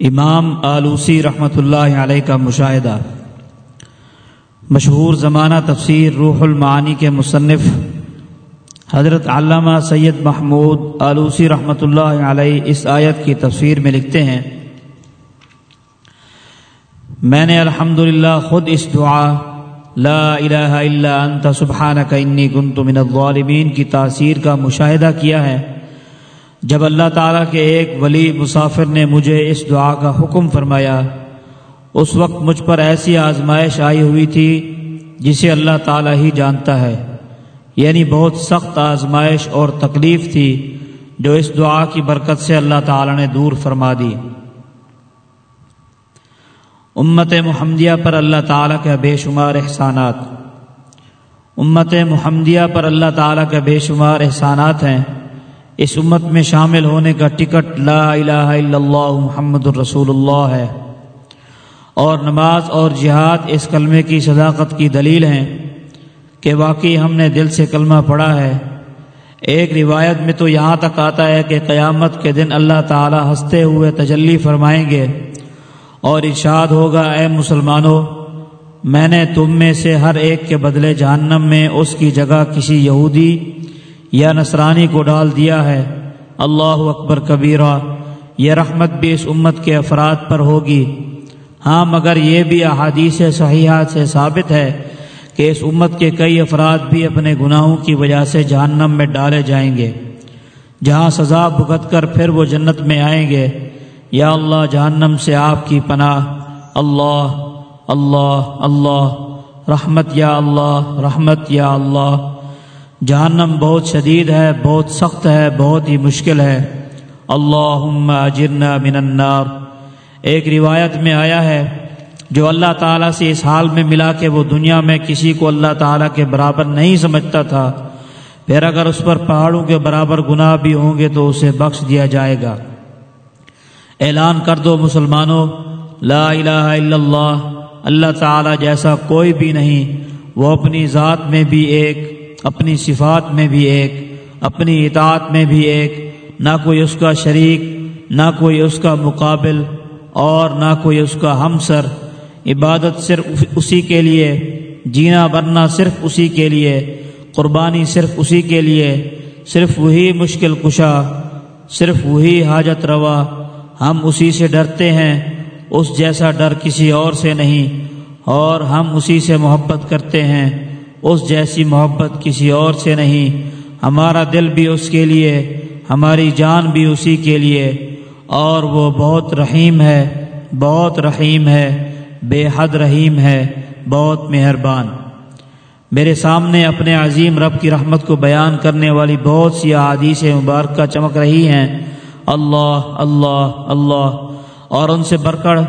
امام آلوسی رحمۃ اللہ علیہ کا مشاہدہ۔ مشہور زمانہ تفسیر روح المعانی کے مصنف حضرت علامہ سید محمود آلوسی رحمۃ اللہ علیہ اس آیت کی تفسیر میں لکھتے ہیں، میں نے الحمد خود اس دعا، لا الہ الا انت سبحانک انی کنت من الظالمین کی تاثیر کا مشاہدہ کیا ہے۔ جب اللہ تعالیٰ کے ایک ولی مسافر نے مجھے اس دعا کا حکم فرمایا، اس وقت مجھ پر ایسی آزمائش آئی ہوئی تھی جسے اللہ تعالیٰ ہی جانتا ہے۔ یعنی بہت سخت آزمائش اور تکلیف تھی جو اس دعا کی برکت سے اللہ تعالیٰ نے دور فرما دی۔ امت محمدیہ پر اللہ تعالیٰ کے بے شمار احسانات۔ امت محمدیہ پر اللہ تعالیٰ کے بے شمار احسانات ہیں۔ اس امت میں شامل ہونے کا ٹکٹ لا الہ الا اللہ محمد الرسول اللہ ہے۔ اور نماز اور جہاد اس کلمے کی صداقت کی دلیل ہیں کہ واقعی ہم نے دل سے کلمہ پڑھا ہے۔ ایک روایت میں تو یہاں تک آتا ہے کہ قیامت کے دن اللہ تعالی ہنستے ہوئے تجلی فرمائیں گے۔ اور ارشاد ہوگا، اے مسلمانوں، میں نے تم میں سے ہر ایک کے بدلے جہنم میں اس کی جگہ کسی یہودی یا نصرانی کو ڈال دیا ہے۔ اللہ اکبر کبیرہ، یہ رحمت بھی اس امت کے افراد پر ہوگی۔ ہاں مگر یہ بھی احادیث صحیحات سے ثابت ہے کہ اس امت کے کئی افراد بھی اپنے گناہوں کی وجہ سے جہنم میں ڈالے جائیں گے۔ جہاں سزا بھگت کر پھر وہ جنت میں آئیں گے۔ یا اللہ، جہنم سے آپ کی پناہ۔ اللہ اللہ اللہ۔ رحمت یا اللہ، رحمت یا اللہ۔ جہنم بہت شدید ہے، بہت سخت ہے، بہت ہی مشکل ہے۔ اللہ اجرنا من النار۔ ایک روایت میں آیا ہے، جو اللہ تعالیٰ سے اس حال میں ملا کہ وہ دنیا میں کسی کو اللہ تعالیٰ کے برابر نہیں سمجھتا تھا۔ پھر اگر اس پر پہاڑوں کے برابر گناہ بھی ہوں گے تو اسے بخش دیا جائے گا۔ اعلان کر دو مسلمانوں، لا الہ الا اللہ اللہ تعالیٰ جیسا کوئی بھی نہیں، وہ اپنی ذات میں بھی ایک اپنی صفات میں بھی ایک، اپنی اطاعت میں بھی ایک، نہ کوئی اس کا شریک، نہ کوئی اس کا مقابل اور نہ کوئی اس کا ہمسر۔ عبادت صرف اسی کے لیے، جینا برنا صرف اسی کے لیے، قربانی صرف اسی کے لیے، صرف وہی مشکل کشا، صرف وہی حاجت روا۔ ہم اسی سے ڈرتے ہیں، اس جیسا ڈر کسی اور سے نہیں، اور ہم اسی سے محبت کرتے ہیں۔ اس جیسی محبت کسی اور سے نہیں۔ ہمارا دل بھی اس کے لیے، ہماری جان بھی اسی کے لیے۔ اور وہ بہت رحیم ہے، بہت رحیم ہے، بے حد رحیم ہے، بہت مہربان۔ میرے سامنے اپنے عظیم رب کی رحمت کو بیان کرنے والی بہت سی عادیث مبارکہ چمک رہی ہیں۔ اللہ اللہ اللہ۔ اور ان سے بڑھ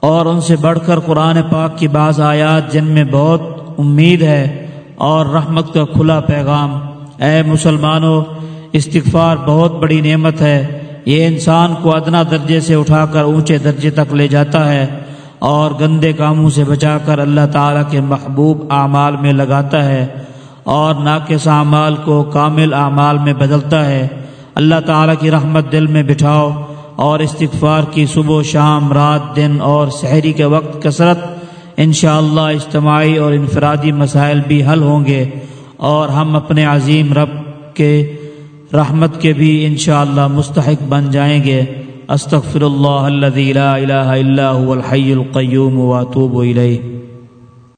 اور ان سے بڑھ کر قرآن پاک کی بعض آیات جن میں بہت امید ہے اور رحمت کا کھلا پیغام۔ اے مسلمانوں استغفار بہت بڑی نعمت ہے۔ یہ انسان کو ادنا درجے سے اٹھا کر اونچے درجے تک لے جاتا ہے اور گندے کاموں سے بچا کر اللہ تعالیٰ کے محبوب اعمال میں لگاتا ہے اور ناقص اعمال کو کامل اعمال میں بدلتا ہے۔ اللہ تعالیٰ کی رحمت دل میں بٹھاؤ اور استغفار کی صبح و شام، رات، دن اور شہری کے وقت کثرت انشاءاللہ اللہ اجتماعی اور انفرادی مسائل بھی حل ہوں گے اور ہم اپنے عظیم رب کے رحمت کے بھی انشاءاللہ اللہ مستحق بن جائیں گے۔ استغفر اللہ الذي لا الہ الا هو الحی القیوم واتوب الیہ۔